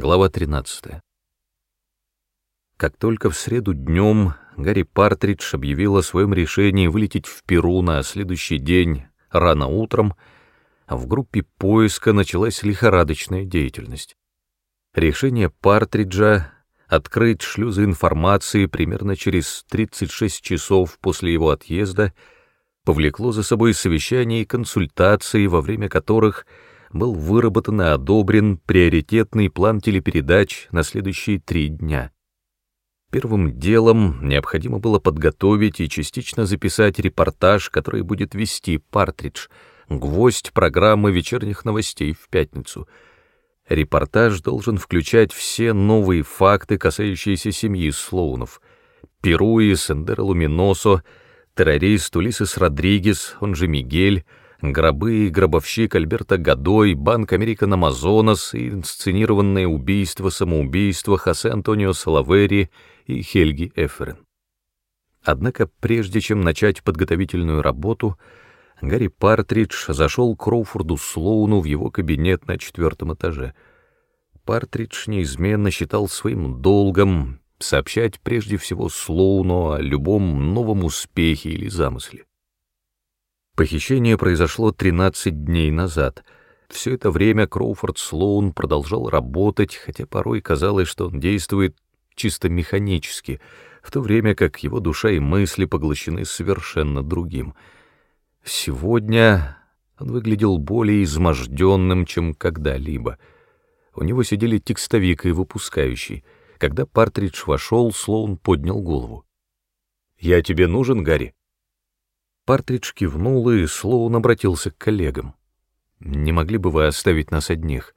Глава 13. Как только в среду днем Гарри Партридж объявил о своем решении вылететь в Перу на следующий день рано утром, в группе поиска началась лихорадочная деятельность. Решение Партриджа открыть шлюзы информации примерно через 36 часов после его отъезда повлекло за собой совещания и консультации, во время которых был выработан и одобрен приоритетный план телепередач на следующие три дня. Первым делом необходимо было подготовить и частично записать репортаж, который будет вести Партридж, гвоздь программы вечерних новостей в пятницу — Репортаж должен включать все новые факты, касающиеся семьи Слоунов. Перуи, Сендера Луминосо, террорист Улисес Родригес, он же Мигель, гробы и гробовщик Альберта Гадой, Банк Американ Амазонас и инсценированное убийство-самоубийство Хосе Антонио Салавери и Хельги Эферен. Однако прежде чем начать подготовительную работу, Гарри Партридж зашел к Кроуфорду Слоуну в его кабинет на четвертом этаже. Партридж неизменно считал своим долгом сообщать прежде всего Слоуну о любом новом успехе или замысле. Похищение произошло 13 дней назад. Все это время Кроуфорд Слоун продолжал работать, хотя порой казалось, что он действует чисто механически, в то время как его душа и мысли поглощены совершенно другим — Сегодня он выглядел более изможденным, чем когда-либо. У него сидели текстовик и выпускающий. Когда Партридж вошел, Слоун поднял голову. «Я тебе нужен, Гарри?» Партридж кивнул, и Слоун обратился к коллегам. «Не могли бы вы оставить нас одних?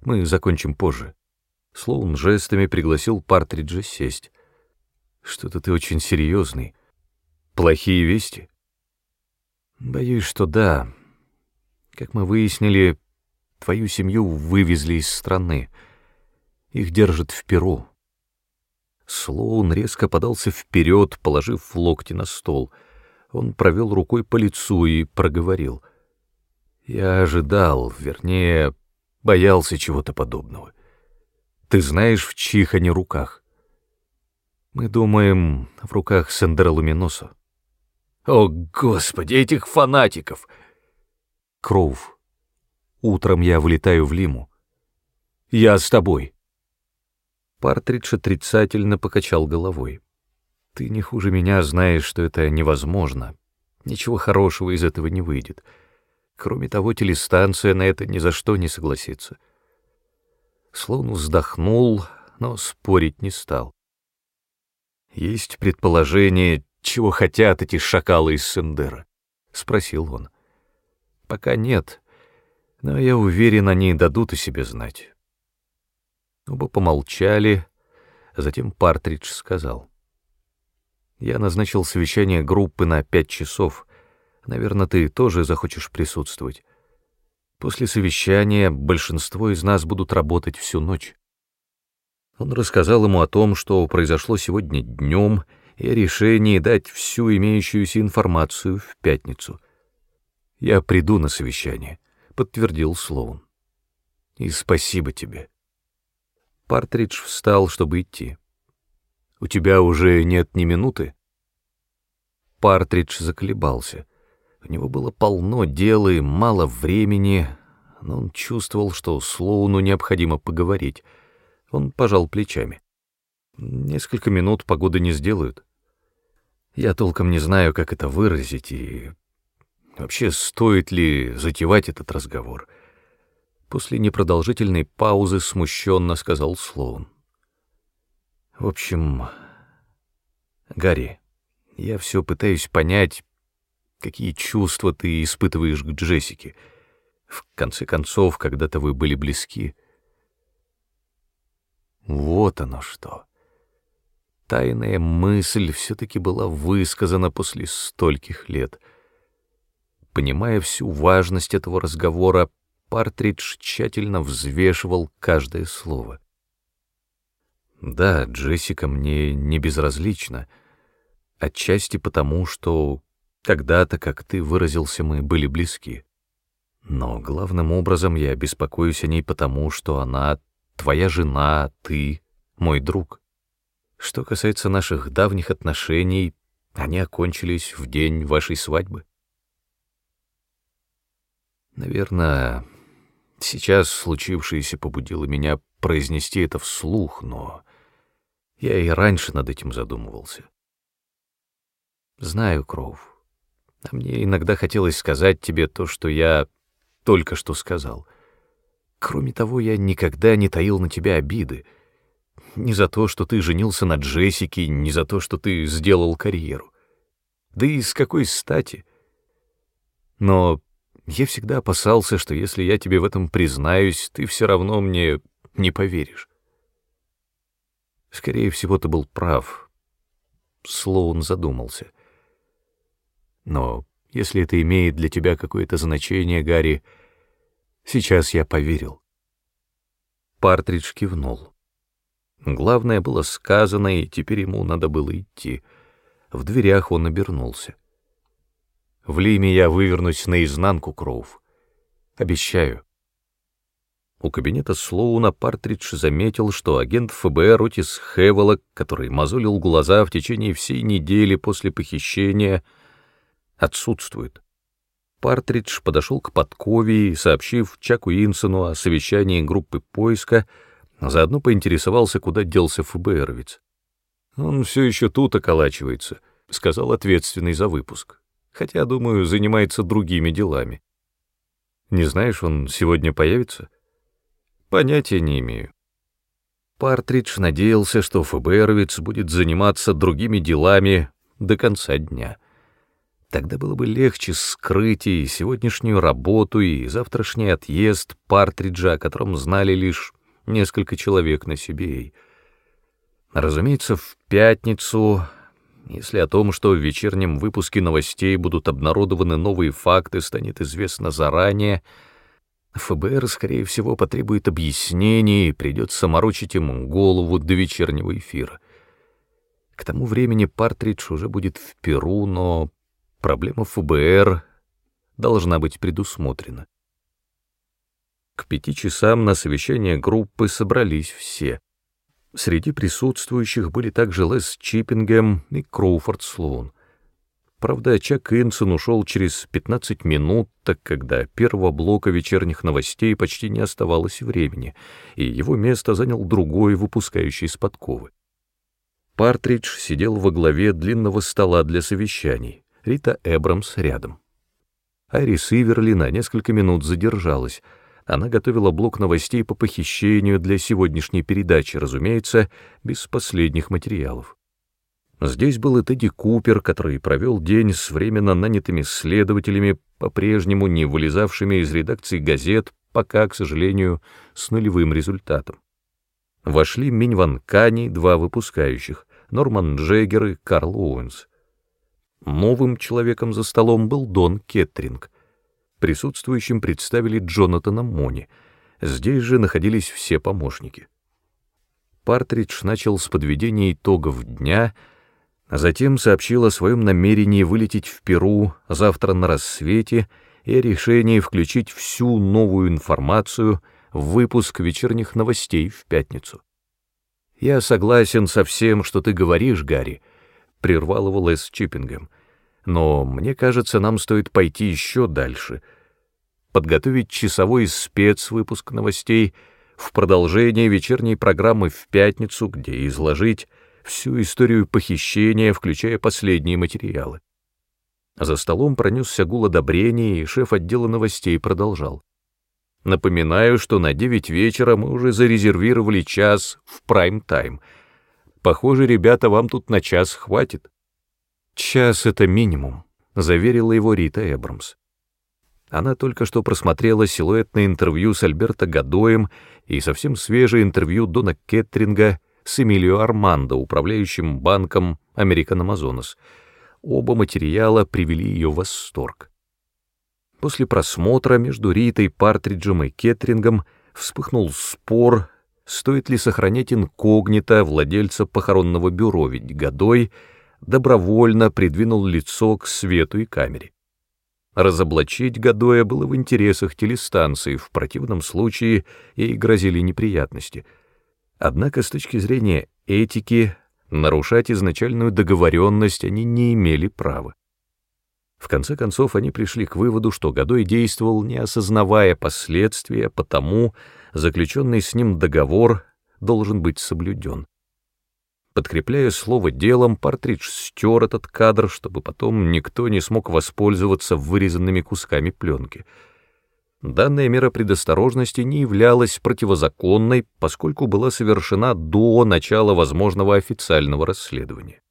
Мы закончим позже». Слоун жестами пригласил Партриджа сесть. «Что-то ты очень серьезный. Плохие вести?» Боюсь, что да. Как мы выяснили, твою семью вывезли из страны. Их держат в Перу. Слоун резко подался вперед, положив локти на стол. Он провел рукой по лицу и проговорил. Я ожидал, вернее, боялся чего-то подобного. Ты знаешь, в чьих они руках? Мы думаем, в руках Сендера Луминосо. О, Господи, этих фанатиков! Кроув, утром я вылетаю в Лиму. Я с тобой. Партридж отрицательно покачал головой. Ты не хуже меня знаешь, что это невозможно. Ничего хорошего из этого не выйдет. Кроме того, телестанция на это ни за что не согласится. Словно вздохнул, но спорить не стал. Есть предположение, чего хотят эти шакалы из Сендера? — спросил он. — Пока нет, но я уверен, они дадут о себе знать. Оба помолчали, затем Партридж сказал. Я назначил совещание группы на пять часов. Наверное, ты тоже захочешь присутствовать. После совещания большинство из нас будут работать всю ночь. Он рассказал ему о том, что произошло сегодня днем, и о решении дать всю имеющуюся информацию в пятницу. «Я приду на совещание», — подтвердил Слоун. «И спасибо тебе». Партридж встал, чтобы идти. «У тебя уже нет ни минуты?» Партридж заколебался. У него было полно дел и мало времени, но он чувствовал, что Слоуну необходимо поговорить. Он пожал плечами. Несколько минут погоды не сделают. Я толком не знаю, как это выразить, и вообще стоит ли затевать этот разговор. После непродолжительной паузы смущенно сказал Слоун. В общем, Гарри, я все пытаюсь понять, какие чувства ты испытываешь к Джессике. В конце концов, когда-то вы были близки. Вот оно что тайная мысль все-таки была высказана после стольких лет. Понимая всю важность этого разговора, Партридж тщательно взвешивал каждое слово. «Да, Джессика мне не безразлична, отчасти потому, что когда-то, как ты выразился, мы были близки. Но главным образом я беспокоюсь о ней потому, что она твоя жена, ты, мой друг. Что касается наших давних отношений, они окончились в день вашей свадьбы. Наверное, сейчас случившееся побудило меня произнести это вслух, но я и раньше над этим задумывался. Знаю, Кроув, а мне иногда хотелось сказать тебе то, что я только что сказал. Кроме того, я никогда не таил на тебя обиды. Ни за то, что ты женился на Джессике, ни за то, что ты сделал карьеру. Да и с какой стати? Но я всегда опасался, что если я тебе в этом признаюсь, ты все равно мне не поверишь. Скорее всего, ты был прав. Слоун задумался. Но если это имеет для тебя какое-то значение, Гарри, сейчас я поверил. Партридж кивнул. Главное было сказано, и теперь ему надо было идти. В дверях он обернулся. В Лиме я вывернусь наизнанку, Кроув. Обещаю. У кабинета Слоуна Партридж заметил, что агент ФБР Отис Хевелок, который мозолил глаза в течение всей недели после похищения, отсутствует. Партридж подошел к подкове и, сообщив Чаку Инсону о совещании группы поиска, заодно поинтересовался, куда делся ФБРовец. «Он все еще тут околачивается», — сказал ответственный за выпуск, хотя, думаю, занимается другими делами. «Не знаешь, он сегодня появится?» Понятия не имею. Партридж надеялся, что ФБРовец будет заниматься другими делами до конца дня. Тогда было бы легче скрыть и сегодняшнюю работу, и завтрашний отъезд Партриджа, о котором знали лишь несколько человек на себе. Разумеется, в пятницу, если о том, что в вечернем выпуске новостей будут обнародованы новые факты, станет известно заранее — ФБР, скорее всего, потребует объяснений и придется морочить им голову до вечернего эфира. К тому времени Партридж уже будет в Перу, но проблема ФБР должна быть предусмотрена. К пяти часам на совещание группы собрались все. Среди присутствующих были также Лес Чиппингем и Кроуфорд Слоун. Правда, Чак Инсон ушел через 15 минут, так как до первого блока вечерних новостей почти не оставалось времени, и его место занял другой, выпускающий с подковы. Партридж сидел во главе длинного стола для совещаний, Рита Эбрамс рядом. Айрис Иверли на несколько минут задержалась. Она готовила блок новостей по похищению для сегодняшней передачи, разумеется, без последних материалов. Здесь был и Тедди Купер, который провел день с временно нанятыми следователями, по-прежнему не вылезавшими из редакции газет, пока, к сожалению, с нулевым результатом. Вошли Минь Ван Кани, два выпускающих, Норман Джеггер и Карл Оуэнс. Новым человеком за столом был Дон Кеттринг. Присутствующим представили Джонатана Мони. Здесь же находились все помощники. Партридж начал с подведения итогов дня — а затем сообщил о своем намерении вылететь в Перу завтра на рассвете и о решении включить всю новую информацию в выпуск вечерних новостей в пятницу. «Я согласен со всем, что ты говоришь, Гарри», — прервал его Лес Чиппингем, «но мне кажется, нам стоит пойти еще дальше, подготовить часовой спецвыпуск новостей в продолжение вечерней программы в пятницу, где изложить всю историю похищения, включая последние материалы. За столом пронесся гул одобрения, и шеф отдела новостей продолжал. Напоминаю, что на девять вечера мы уже зарезервировали час в прайм-тайм. Похоже, ребята, вам тут на час хватит. Час — это минимум, — заверила его Рита Эбрамс. Она только что просмотрела силуэтное интервью с Альберто Гадоем и совсем свежее интервью Дона Кеттринга с Эмилио Армандо, управляющим банком American Amazonas. Оба материала привели ее в восторг. После просмотра между Ритой, Партриджем и Кетрингом вспыхнул спор, стоит ли сохранять инкогнито владельца похоронного бюро, ведь Годой добровольно придвинул лицо к свету и камере. Разоблачить Гадоя было в интересах телестанции, в противном случае ей грозили неприятности. Однако с точки зрения этики нарушать изначальную договоренность они не имели права. В конце концов, они пришли к выводу, что Годой действовал, не осознавая последствия, потому заключенный с ним договор должен быть соблюден. Подкрепляя слово делом, Партридж стер этот кадр, чтобы потом никто не смог воспользоваться вырезанными кусками пленки. Данная мера предосторожности не являлась противозаконной, поскольку была совершена до начала возможного официального расследования.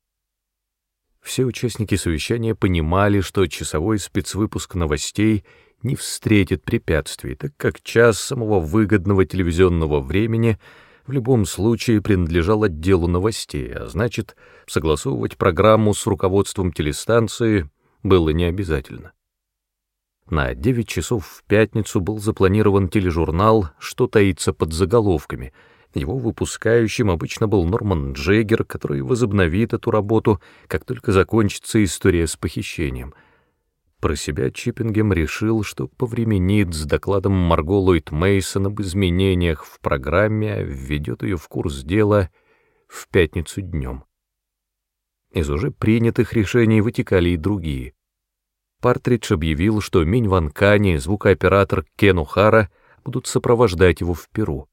Все участники совещания понимали, что часовой спецвыпуск новостей не встретит препятствий, так как час самого выгодного телевизионного времени — в любом случае принадлежал отделу новостей, а значит, согласовывать программу с руководством телестанции было не обязательно. На 9 часов в пятницу был запланирован тележурнал «Что таится под заголовками». Его выпускающим обычно был Норман Джеггер, который возобновит эту работу, как только закончится история с похищением — про себя Чиппингем решил, что повременит с докладом Марго Ллойд Мейсон об изменениях в программе, а введет ее в курс дела в пятницу днем. Из уже принятых решений вытекали и другие. Партридж объявил, что Минь Ван Кани и звукооператор Кен Ухара будут сопровождать его в Перу.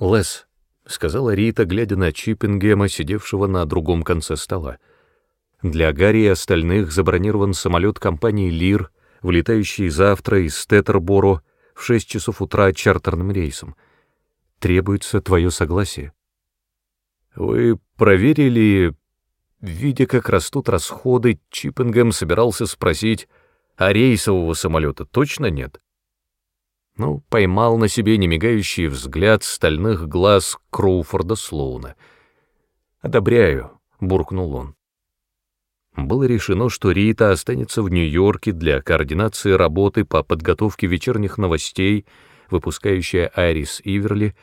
«Лес», — сказала Рита, глядя на Чиппингема, сидевшего на другом конце стола, — для Гарри и остальных забронирован самолет компании «Лир», вылетающий завтра из Тетерборо в 6 часов утра чартерным рейсом. Требуется твое согласие. Вы проверили, видя, как растут расходы, Чиппингем собирался спросить, а рейсового самолета точно нет? Ну, поймал на себе немигающий взгляд стальных глаз Кроуфорда Слоуна. «Одобряю», — буркнул он было решено, что Рита останется в Нью-Йорке для координации работы по подготовке вечерних новостей, выпускающая Айрис Иверли,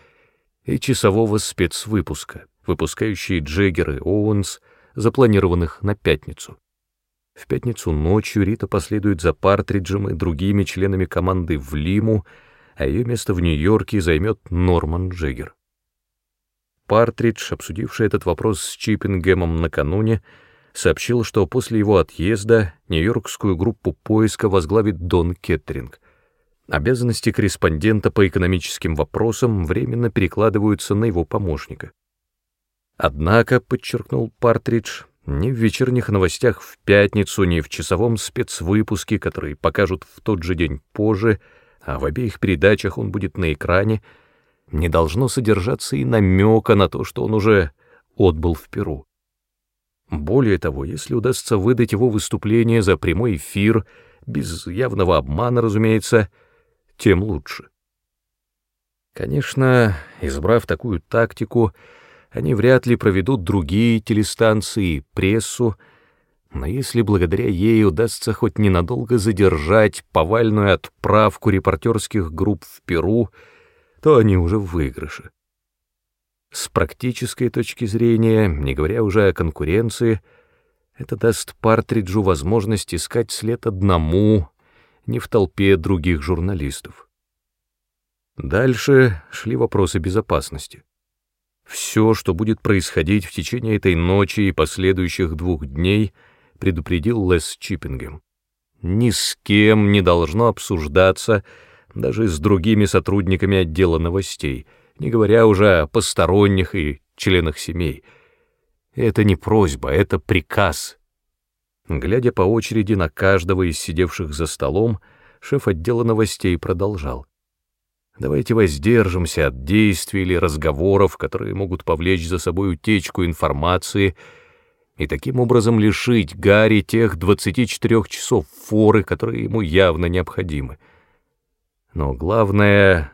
и часового спецвыпуска, выпускающие Джеггер и Оуэнс, запланированных на пятницу. В пятницу ночью Рита последует за Партриджем и другими членами команды в Лиму, а ее место в Нью-Йорке займет Норман Джеггер. Партридж, обсудивший этот вопрос с Чиппингемом накануне, сообщил, что после его отъезда нью-йоркскую группу поиска возглавит Дон Кеттеринг. Обязанности корреспондента по экономическим вопросам временно перекладываются на его помощника. Однако, подчеркнул Партридж, ни в вечерних новостях в пятницу, ни в часовом спецвыпуске, который покажут в тот же день позже, а в обеих передачах он будет на экране, не должно содержаться и намека на то, что он уже отбыл в Перу. Более того, если удастся выдать его выступление за прямой эфир, без явного обмана, разумеется, тем лучше. Конечно, избрав такую тактику, они вряд ли проведут другие телестанции и прессу, но если благодаря ей удастся хоть ненадолго задержать повальную отправку репортерских групп в Перу, то они уже в выигрыше. С практической точки зрения, не говоря уже о конкуренции, это даст Партриджу возможность искать след одному, не в толпе других журналистов. Дальше шли вопросы безопасности. Все, что будет происходить в течение этой ночи и последующих двух дней, предупредил Лес Чиппингем. Ни с кем не должно обсуждаться, даже с другими сотрудниками отдела новостей — не говоря уже о посторонних и членах семей. Это не просьба, это приказ. Глядя по очереди на каждого из сидевших за столом, шеф отдела новостей продолжал. Давайте воздержимся от действий или разговоров, которые могут повлечь за собой утечку информации и таким образом лишить Гарри тех 24 часов форы, которые ему явно необходимы. Но главное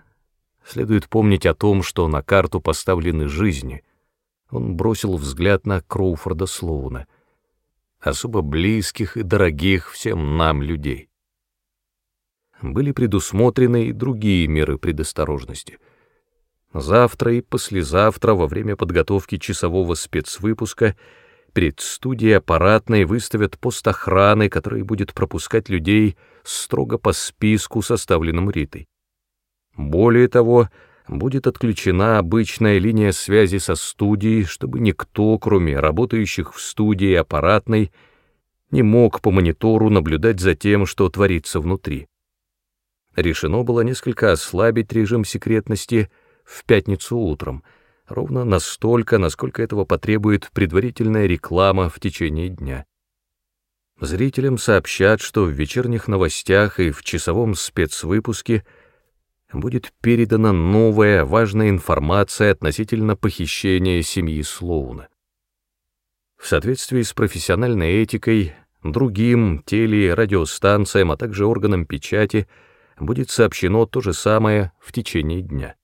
Следует помнить о том, что на карту поставлены жизни. Он бросил взгляд на Кроуфорда Слоуна, особо близких и дорогих всем нам людей. Были предусмотрены и другие меры предосторожности. Завтра и послезавтра, во время подготовки часового спецвыпуска, Перед студией аппаратной выставят пост охраны, который будет пропускать людей строго по списку, составленному Ритой. Более того, будет отключена обычная линия связи со студией, чтобы никто, кроме работающих в студии аппаратной, не мог по монитору наблюдать за тем, что творится внутри. Решено было несколько ослабить режим секретности в пятницу утром, ровно настолько, насколько этого потребует предварительная реклама в течение дня. Зрителям сообщат, что в вечерних новостях и в часовом спецвыпуске будет передана новая важная информация относительно похищения семьи Слоуна. В соответствии с профессиональной этикой, другим теле- и радиостанциям, а также органам печати будет сообщено то же самое в течение дня.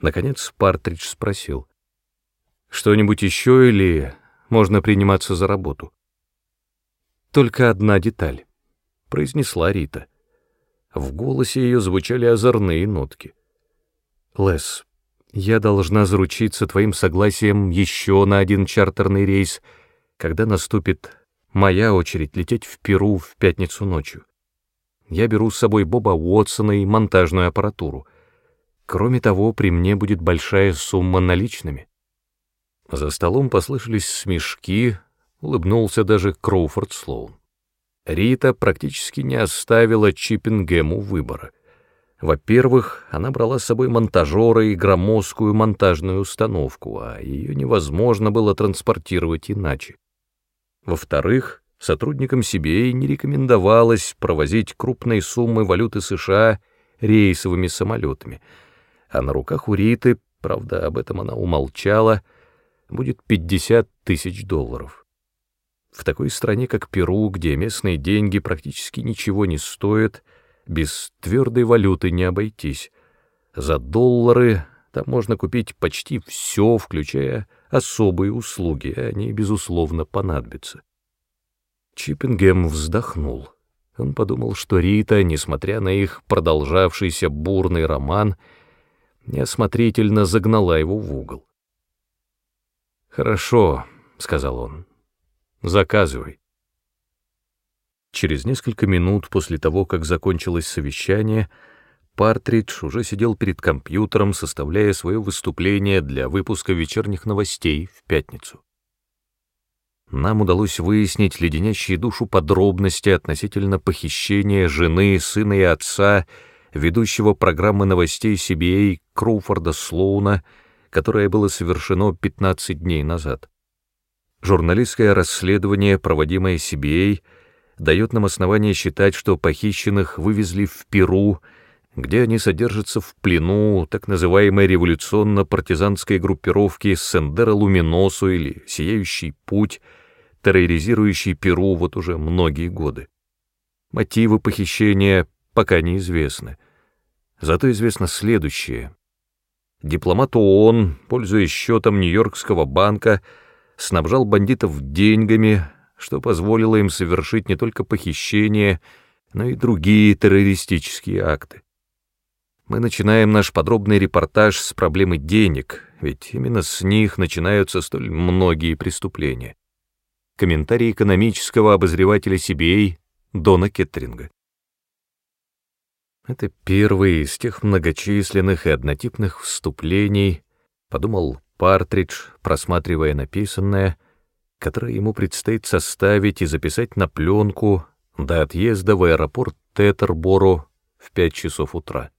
Наконец Партридж спросил, «Что-нибудь еще или можно приниматься за работу?» «Только одна деталь», — произнесла Рита. В голосе ее звучали озорные нотки. «Лес, я должна заручиться твоим согласием еще на один чартерный рейс, когда наступит моя очередь лететь в Перу в пятницу ночью. Я беру с собой Боба Уотсона и монтажную аппаратуру. Кроме того, при мне будет большая сумма наличными. За столом послышались смешки, улыбнулся даже Кроуфорд Слоун. Рита практически не оставила Чиппингему выбора. Во-первых, она брала с собой монтажера и громоздкую монтажную установку, а ее невозможно было транспортировать иначе. Во-вторых, сотрудникам CBA не рекомендовалось провозить крупные суммы валюты США рейсовыми самолетами, а на руках у Риты, правда, об этом она умолчала, будет 50 тысяч долларов. В такой стране, как Перу, где местные деньги практически ничего не стоят, без твердой валюты не обойтись. За доллары там можно купить почти все, включая особые услуги, они, безусловно, понадобятся. Чиппингем вздохнул. Он подумал, что Рита, несмотря на их продолжавшийся бурный роман, неосмотрительно загнала его в угол. «Хорошо», — сказал он, — «заказывай». Через несколько минут после того, как закончилось совещание, Партридж уже сидел перед компьютером, составляя свое выступление для выпуска вечерних новостей в пятницу. Нам удалось выяснить леденящие душу подробности относительно похищения жены, сына и отца, ведущего программы новостей CBA Кроуфорда Слоуна, которое было совершено 15 дней назад. Журналистское расследование, проводимое CBA, дает нам основание считать, что похищенных вывезли в Перу, где они содержатся в плену так называемой революционно-партизанской группировки Сендера Луминосу или Сияющий Путь, терроризирующий Перу вот уже многие годы. Мотивы похищения пока неизвестны. Зато известно следующее. Дипломат ООН, пользуясь счетом Нью-Йоркского банка, снабжал бандитов деньгами, что позволило им совершить не только похищение, но и другие террористические акты. Мы начинаем наш подробный репортаж с проблемы денег, ведь именно с них начинаются столь многие преступления. Комментарий экономического обозревателя CBA Дона Кеттринга. Это первый из тех многочисленных и однотипных вступлений, подумал Партридж, просматривая написанное, которое ему предстоит составить и записать на пленку до отъезда в аэропорт Тетерборо в пять часов утра.